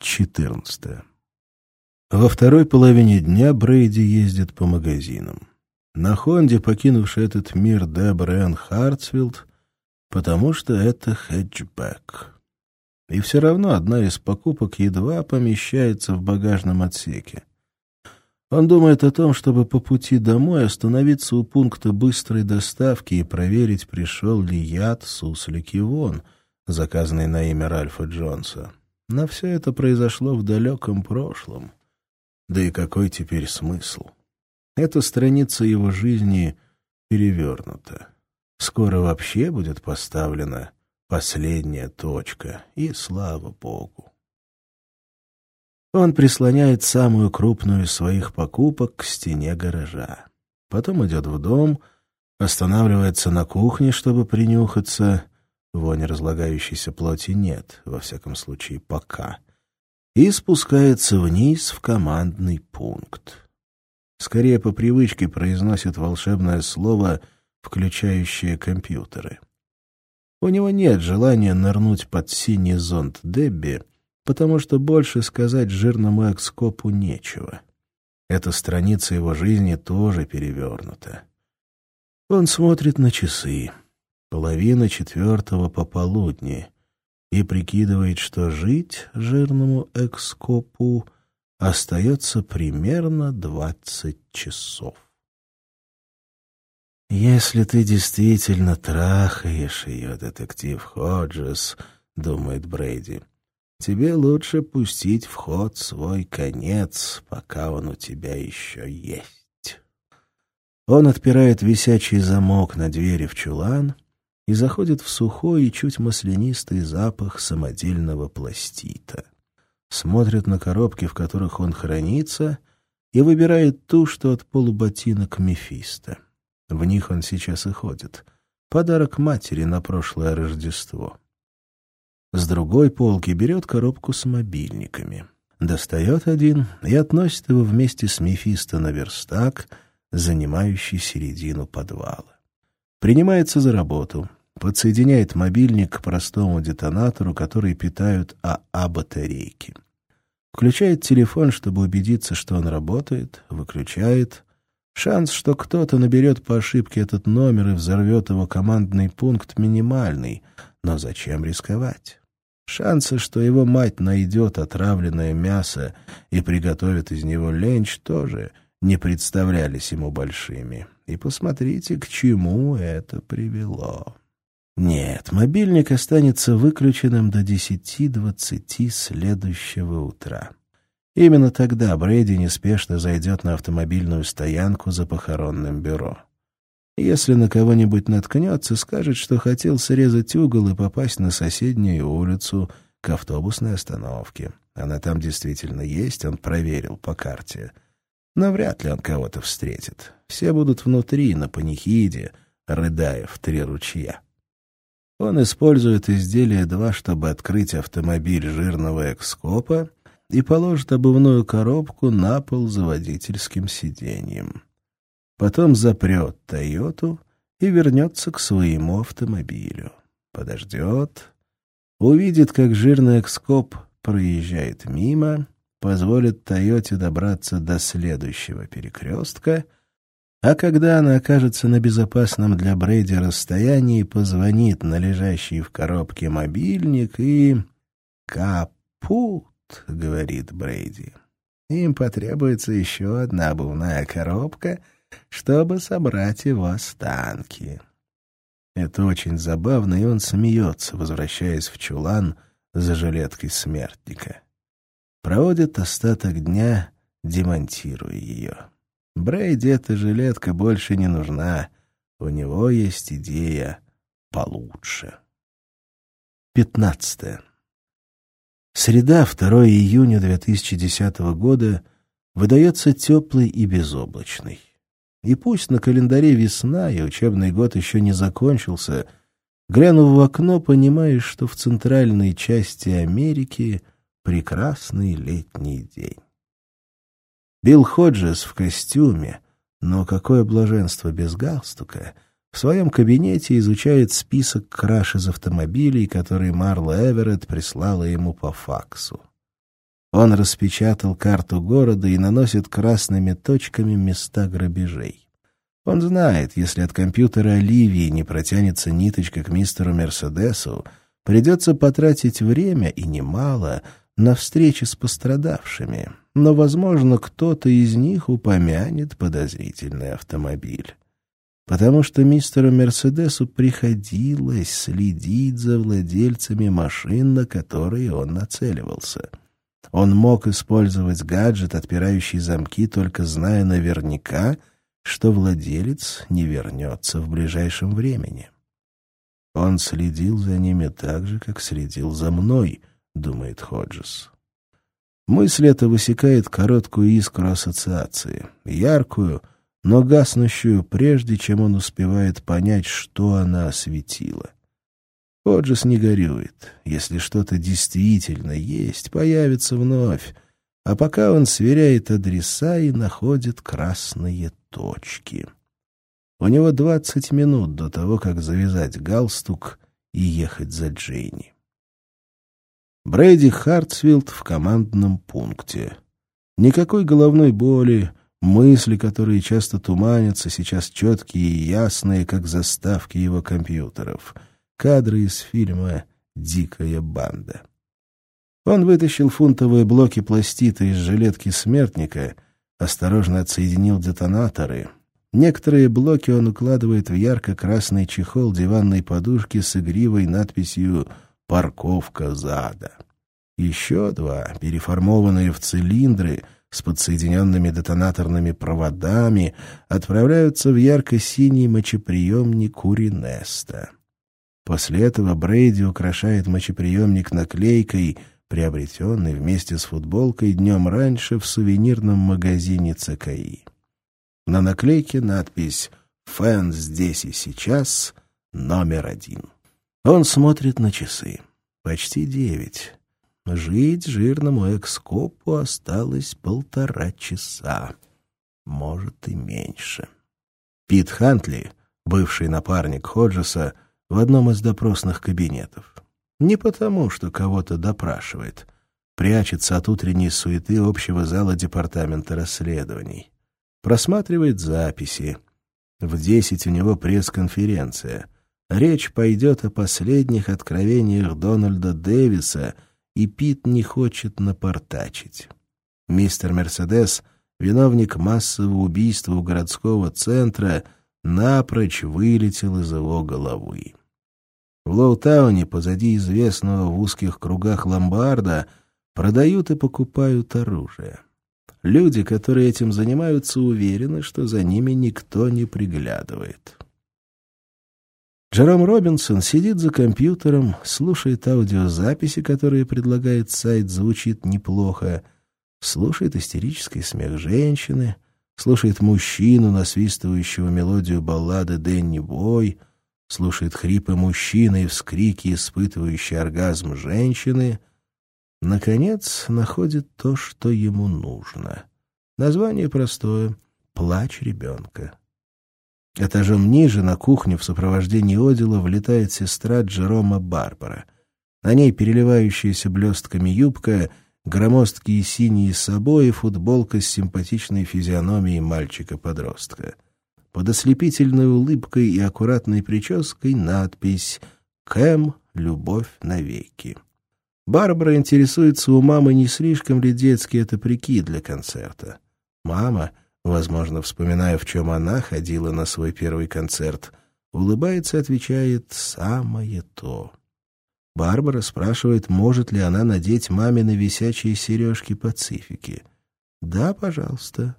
14. Во второй половине дня Брейди ездит по магазинам. На Хонде, покинувший этот мир Дебра Энн Хартсфилд, потому что это хэтчбэк. И все равно одна из покупок едва помещается в багажном отсеке. Он думает о том, чтобы по пути домой остановиться у пункта быстрой доставки и проверить, пришел ли яд суслики вон, заказанный на имя Ральфа Джонса. Но все это произошло в далеком прошлом. Да и какой теперь смысл? Эта страница его жизни перевернута. Скоро вообще будет поставлена последняя точка, и слава богу. Он прислоняет самую крупную из своих покупок к стене гаража. Потом идет в дом, останавливается на кухне, чтобы принюхаться — Вони разлагающейся плоти нет, во всяком случае, пока. И спускается вниз в командный пункт. Скорее по привычке произносит волшебное слово, включающее компьютеры. У него нет желания нырнуть под синий зонт Дебби, потому что больше сказать жирному экскопу нечего. Эта страница его жизни тоже перевернута. Он смотрит на часы половина четвертого пополудни, и прикидывает, что жить жирному экскопу остается примерно двадцать часов. «Если ты действительно трахаешь ее, детектив Ходжес», — думает Брейди, — «тебе лучше пустить в ход свой конец, пока он у тебя еще есть». Он отпирает висячий замок на двери в чулан — и заходит в сухой и чуть маслянистый запах самодельного пластита. Смотрит на коробки, в которых он хранится, и выбирает ту, что от полуботинок Мефисто. В них он сейчас и ходит. Подарок матери на прошлое Рождество. С другой полки берет коробку с мобильниками. Достает один и относит его вместе с Мефисто на верстак, занимающий середину подвала. Принимается за работу подсоединяет мобильник к простому детонатору, который питают АА-батарейки. Включает телефон, чтобы убедиться, что он работает, выключает. Шанс, что кто-то наберет по ошибке этот номер и взорвет его командный пункт, минимальный. Но зачем рисковать? Шансы, что его мать найдет отравленное мясо и приготовит из него ленч, тоже не представлялись ему большими. И посмотрите, к чему это привело. Нет, мобильник останется выключенным до 10-20 следующего утра. Именно тогда Брэди неспешно зайдет на автомобильную стоянку за похоронным бюро. Если на кого-нибудь наткнется, скажет, что хотел срезать угол и попасть на соседнюю улицу к автобусной остановке. Она там действительно есть, он проверил по карте. Но вряд ли он кого-то встретит. Все будут внутри, на панихиде, рыдая в три ручья. Он использует изделие 2, чтобы открыть автомобиль жирного экскопа и положит обувную коробку на пол за водительским сиденьем. Потом запрет «Тойоту» и вернется к своему автомобилю. Подождет, увидит, как жирный экскоп проезжает мимо, позволит «Тойоте» добраться до следующего перекрестка — а когда она окажется на безопасном для Брейди расстоянии, позвонит на лежащий в коробке мобильник и... «Капут», — говорит Брейди. «Им потребуется еще одна обувная коробка, чтобы собрать его останки». Это очень забавно, и он смеется, возвращаясь в чулан за жилеткой смертника. Проводит остаток дня, демонтируя ее. Брейди эта жилетка больше не нужна. У него есть идея получше. 15. Среда, 2 июня 2010 года, выдается теплый и безоблачный. И пусть на календаре весна, и учебный год еще не закончился, глянув в окно, понимаешь, что в центральной части Америки прекрасный летний день. Билл Ходжес в костюме, но какое блаженство без галстука, в своем кабинете изучает список краж из автомобилей, которые Марла Эверетт прислала ему по факсу. Он распечатал карту города и наносит красными точками места грабежей. Он знает, если от компьютера Оливии не протянется ниточка к мистеру Мерседесу, придется потратить время, и немало, на встречи с пострадавшими. Но, возможно, кто-то из них упомянет подозрительный автомобиль потому что мистеру Мерседесу приходилось следить за владельцами машин, на которые он нацеливался. Он мог использовать гаджет, отпирающий замки, только зная наверняка, что владелец не вернется в ближайшем времени. Он следил за ними так же, как следил за мной, думает Ходжес. Мысль эта высекает короткую искру ассоциации, яркую — но гаснущую, прежде чем он успевает понять, что она осветила. Ходжес не горюет. Если что-то действительно есть, появится вновь. А пока он сверяет адреса и находит красные точки. У него двадцать минут до того, как завязать галстук и ехать за Джейни. Брэди Хартсвилд в командном пункте. Никакой головной боли, Мысли, которые часто туманятся, сейчас четкие и ясные, как заставки его компьютеров. Кадры из фильма «Дикая банда». Он вытащил фунтовые блоки пластита из жилетки смертника, осторожно отсоединил детонаторы. Некоторые блоки он укладывает в ярко-красный чехол диванной подушки с игривой надписью «Парковка зада». Еще два, переформованные в цилиндры — с подсоединенными детонаторными проводами отправляются в ярко-синий мочеприемник Уринеста. После этого Брейди украшает мочеприемник наклейкой, приобретенной вместе с футболкой днем раньше в сувенирном магазине ЦКИ. На наклейке надпись «Фэн здесь и сейчас, номер один». Он смотрит на часы. Почти девять. Жить жирному экскопу осталось полтора часа. Может, и меньше. Пит Хантли, бывший напарник Ходжеса, в одном из допросных кабинетов. Не потому, что кого-то допрашивает. Прячется от утренней суеты общего зала департамента расследований. Просматривает записи. В десять у него пресс-конференция. Речь пойдет о последних откровениях Дональда Дэвиса — и Пит не хочет напортачить. Мистер Мерседес, виновник массового убийства у городского центра, напрочь вылетел из его головы. В Лоутауне, позади известного в узких кругах ломбарда, продают и покупают оружие. Люди, которые этим занимаются, уверены, что за ними никто не приглядывает. Джером Робинсон сидит за компьютером, слушает аудиозаписи, которые предлагает сайт, звучит неплохо, слушает истерический смех женщины, слушает мужчину, насвистывающего мелодию баллады Дэнни Бой, слушает хрипы мужчины и вскрики, испытывающие оргазм женщины. Наконец, находит то, что ему нужно. Название простое — «Плач ребенка». Этажом ниже, на кухню, в сопровождении Одила, влетает сестра Джерома Барбара. На ней переливающаяся блестками юбка, громоздкие синие собой и футболка с симпатичной физиономией мальчика-подростка. Под ослепительной улыбкой и аккуратной прической надпись «Кэм. Любовь навеки». Барбара интересуется у мамы, не слишком ли детский это прикид для концерта. Мама — возможно, вспоминая, в чем она ходила на свой первый концерт, улыбается и отвечает «самое то». Барбара спрашивает, может ли она надеть мамины висячие сережки Пацифики. «Да, пожалуйста».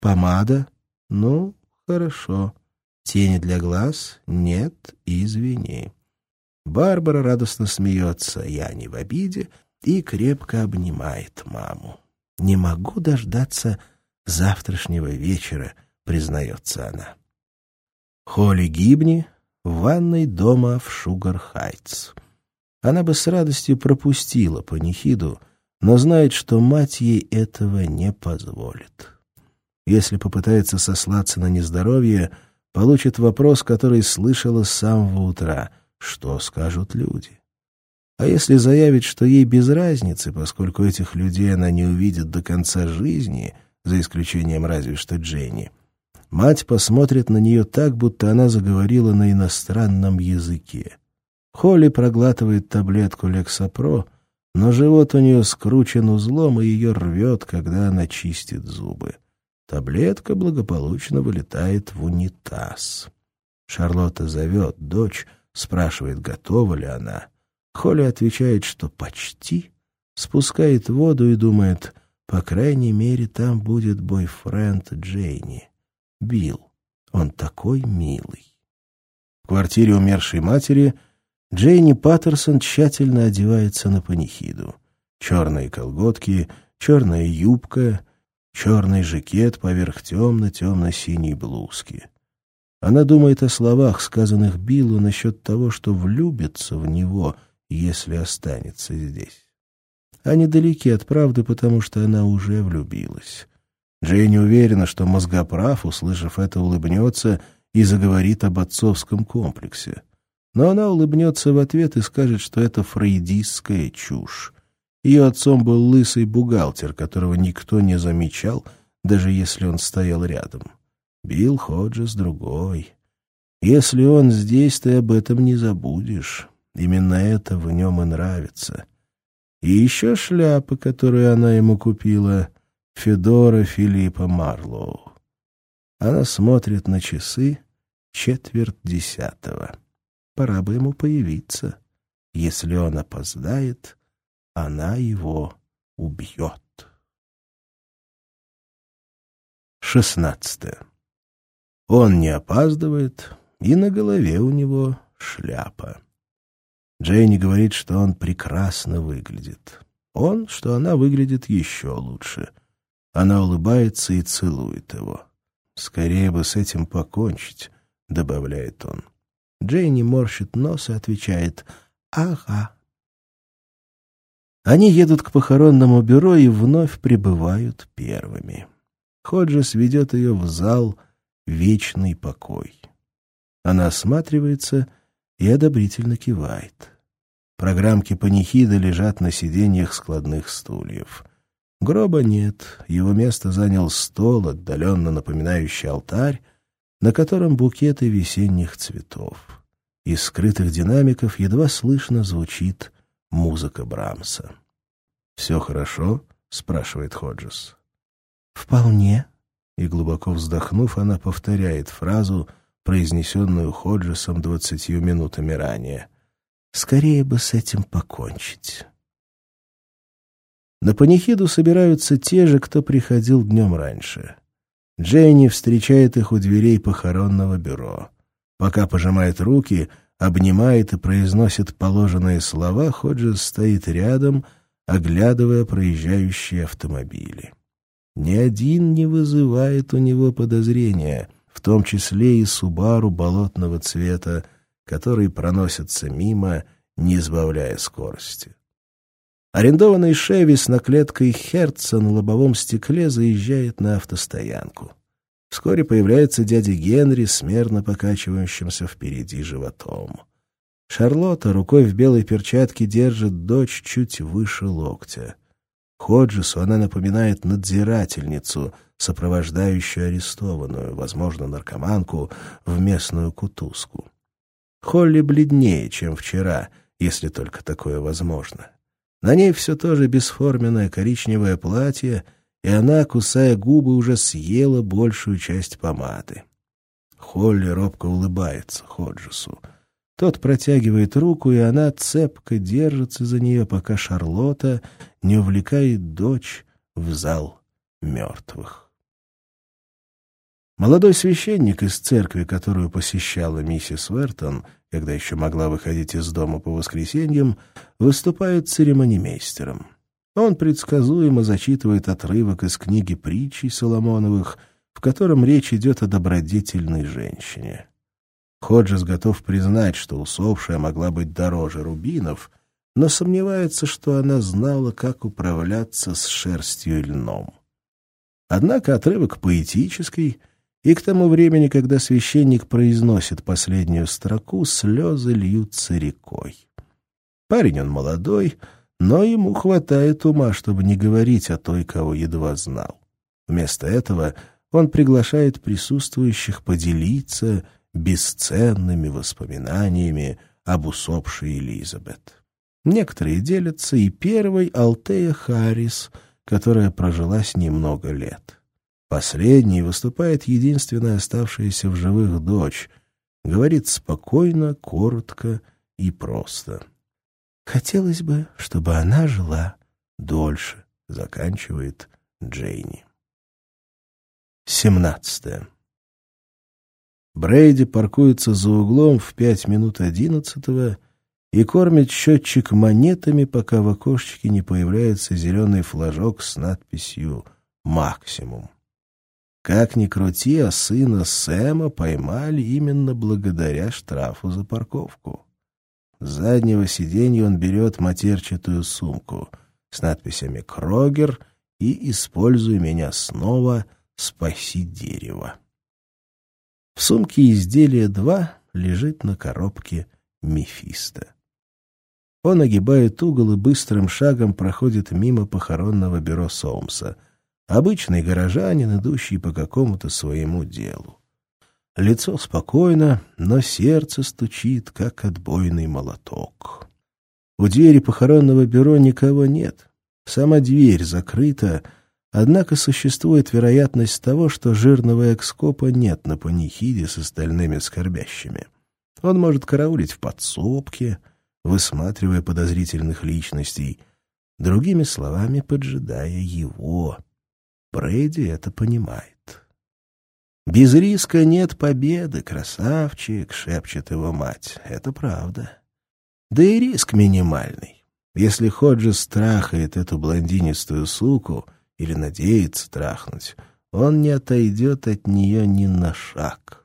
«Помада?» «Ну, хорошо». «Тени для глаз?» «Нет, извини». Барбара радостно смеется, я не в обиде, и крепко обнимает маму. «Не могу дождаться завтрашнего вечера, признается она. Холли Гибни в ванной дома в Шугар-Хайтс. Она бы с радостью пропустила панихиду, но знает, что мать ей этого не позволит. Если попытается сослаться на нездоровье, получит вопрос, который слышала с самого утра. Что скажут люди? А если заявить, что ей без разницы, поскольку этих людей она не увидит до конца жизни, за исключением разве что Дженни, мать посмотрит на нее так, будто она заговорила на иностранном языке. Холли проглатывает таблетку Лексапро, но живот у нее скручен узлом, и ее рвет, когда она чистит зубы. Таблетка благополучно вылетает в унитаз. Шарлотта зовет дочь, спрашивает, готова ли она. Холли отвечает, что почти, спускает воду и думает, по крайней мере, там будет бойфренд Джейни. Билл. Он такой милый. В квартире умершей матери Джейни Паттерсон тщательно одевается на панихиду. Черные колготки, черная юбка, черный жакет поверх темно-темно-синей блузки. Она думает о словах, сказанных Биллу насчет того, что влюбится в него, если останется здесь. Они далеки от правды, потому что она уже влюбилась. Джейни уверена, что мозгоправ, услышав это, улыбнется и заговорит об отцовском комплексе. Но она улыбнется в ответ и скажет, что это фрейдистская чушь. Ее отцом был лысый бухгалтер, которого никто не замечал, даже если он стоял рядом. Билл Ходжес другой. Если он здесь, ты об этом не забудешь. Именно это в нем и нравится. И еще шляпа, которую она ему купила, Федора Филиппа Марлоу. Она смотрит на часы четверть десятого. Пора бы ему появиться. Если он опоздает, она его убьет. Шестнадцатое. Он не опаздывает, и на голове у него шляпа. Джейни говорит, что он прекрасно выглядит. Он, что она выглядит еще лучше. Она улыбается и целует его. «Скорее бы с этим покончить», — добавляет он. Джейни морщит нос и отвечает «Ага». Они едут к похоронному бюро и вновь прибывают первыми. Ходжес ведет ее в зал — вечный покой. Она осматривается и одобрительно кивает. Программки панихида лежат на сиденьях складных стульев. Гроба нет, его место занял стол, отдаленно напоминающий алтарь, на котором букеты весенних цветов. Из скрытых динамиков едва слышно звучит музыка Брамса. «Все хорошо?» — спрашивает Ходжес. «Вполне», и, глубоко вздохнув, она повторяет фразу, произнесенную Ходжесом двадцатью минутами ранее. «Скорее бы с этим покончить». На панихиду собираются те же, кто приходил днем раньше. Дженни встречает их у дверей похоронного бюро. Пока пожимает руки, обнимает и произносит положенные слова, Ходжес стоит рядом, оглядывая проезжающие автомобили. Ни один не вызывает у него подозрения, в том числе и Субару болотного цвета, который проносится мимо, не сбавляя скорости. Арендованный «Шеви» с наклеткой «Херца» на лобовом стекле заезжает на автостоянку. Вскоре появляется дядя Генри с мерно покачивающимся впереди животом. Шарлотта рукой в белой перчатке держит дочь чуть выше локтя. Ходжесу она напоминает надзирательницу, сопровождающую арестованную, возможно, наркоманку, в местную кутузку. Холли бледнее, чем вчера, если только такое возможно. На ней все то же бесформенное коричневое платье, и она, кусая губы, уже съела большую часть помады. Холли робко улыбается Ходжесу — тот протягивает руку, и она цепко держится за нее, пока Шарлотта не увлекает дочь в зал мертвых. Молодой священник из церкви, которую посещала миссис Вертон, когда еще могла выходить из дома по воскресеньям, выступает церемонимейстером. Он предсказуемо зачитывает отрывок из книги притчей Соломоновых, в котором речь идет о добродетельной женщине. Ходжес готов признать, что усопшая могла быть дороже рубинов, но сомневается, что она знала, как управляться с шерстью и льном. Однако отрывок поэтический, и к тому времени, когда священник произносит последнюю строку, слезы льются рекой. Парень он молодой, но ему хватает ума, чтобы не говорить о той, кого едва знал. Вместо этого он приглашает присутствующих поделиться бесценными воспоминаниями об усопшей Элизабет. Некоторые делятся и первой Алтея Харрис, которая прожила с ним много лет. Последней выступает единственная оставшаяся в живых дочь, говорит спокойно, коротко и просто. Хотелось бы, чтобы она жила дольше, заканчивает Джейни. 17. Брейди паркуется за углом в пять минут одиннадцатого и кормит счетчик монетами, пока в окошечке не появляется зеленый флажок с надписью «Максимум». Как ни крути, а сына Сэма поймали именно благодаря штрафу за парковку. С заднего сиденья он берет матерчатую сумку с надписями «Крогер» и «Используй меня снова», «Спаси дерево». В сумке изделие 2 лежит на коробке Мефисто. Он огибает угол и быстрым шагом проходит мимо похоронного бюро Соумса. Обычный горожанин, идущий по какому-то своему делу. Лицо спокойно, но сердце стучит, как отбойный молоток. У двери похоронного бюро никого нет. Сама дверь закрыта, Однако существует вероятность того, что жирного экскопа нет на панихиде с остальными скорбящими. Он может караулить в подсобке, высматривая подозрительных личностей, другими словами, поджидая его. Брейди это понимает. «Без риска нет победы, красавчик», — шепчет его мать. «Это правда. Да и риск минимальный. Если Ходжес страхает эту блондинистую суку, или надеется трахнуть, он не отойдет от нее ни на шаг.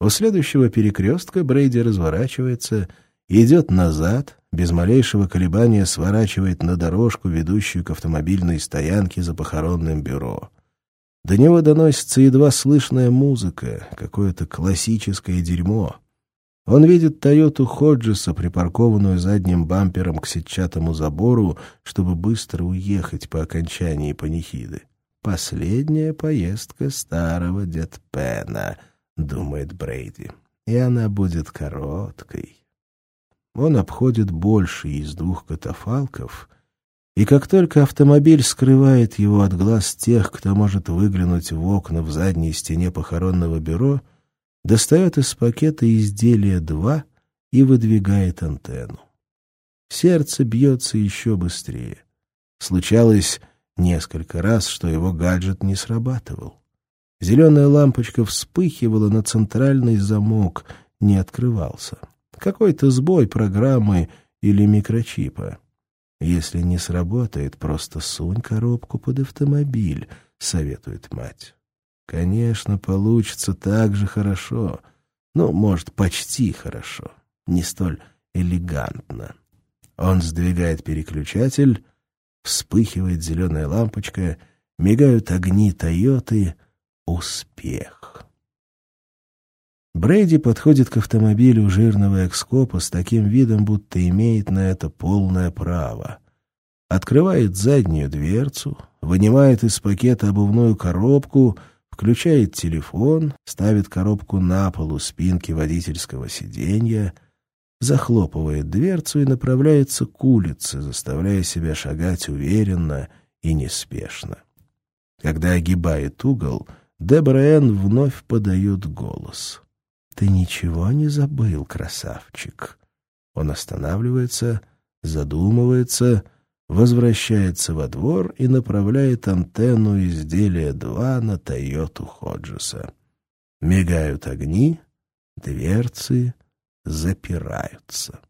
У следующего перекрестка Брейди разворачивается идет назад, без малейшего колебания сворачивает на дорожку, ведущую к автомобильной стоянке за похоронным бюро. До него доносится едва слышная музыка, какое-то классическое дерьмо. Он видит «Тойоту Ходжеса», припаркованную задним бампером к сетчатому забору, чтобы быстро уехать по окончании панихиды. «Последняя поездка старого дед Пена», — думает Брейди, — «и она будет короткой». Он обходит больший из двух катафалков, и как только автомобиль скрывает его от глаз тех, кто может выглянуть в окна в задней стене похоронного бюро — достает из пакета изделие 2 и выдвигает антенну. Сердце бьется еще быстрее. Случалось несколько раз, что его гаджет не срабатывал. Зеленая лампочка вспыхивала, но центральный замок не открывался. Какой-то сбой программы или микрочипа. Если не сработает, просто сунь коробку под автомобиль, советует мать. Конечно, получится так же хорошо. Ну, может, почти хорошо. Не столь элегантно. Он сдвигает переключатель, вспыхивает зеленая лампочка, мигают огни Тойоты. Успех. Брейди подходит к автомобилю жирного экскопа с таким видом, будто имеет на это полное право. Открывает заднюю дверцу, вынимает из пакета обувную коробку — включает телефон, ставит коробку на полу спинки водительского сиденья, захлопывает дверцу и направляется к улице, заставляя себя шагать уверенно и неспешно. Когда огибает угол, Дебора Энн вновь подает голос. «Ты ничего не забыл, красавчик?» Он останавливается, задумывается — возвращается во двор и направляет антенну изделия 2 на Тойоту Ходжеса. Мигают огни, дверцы запираются.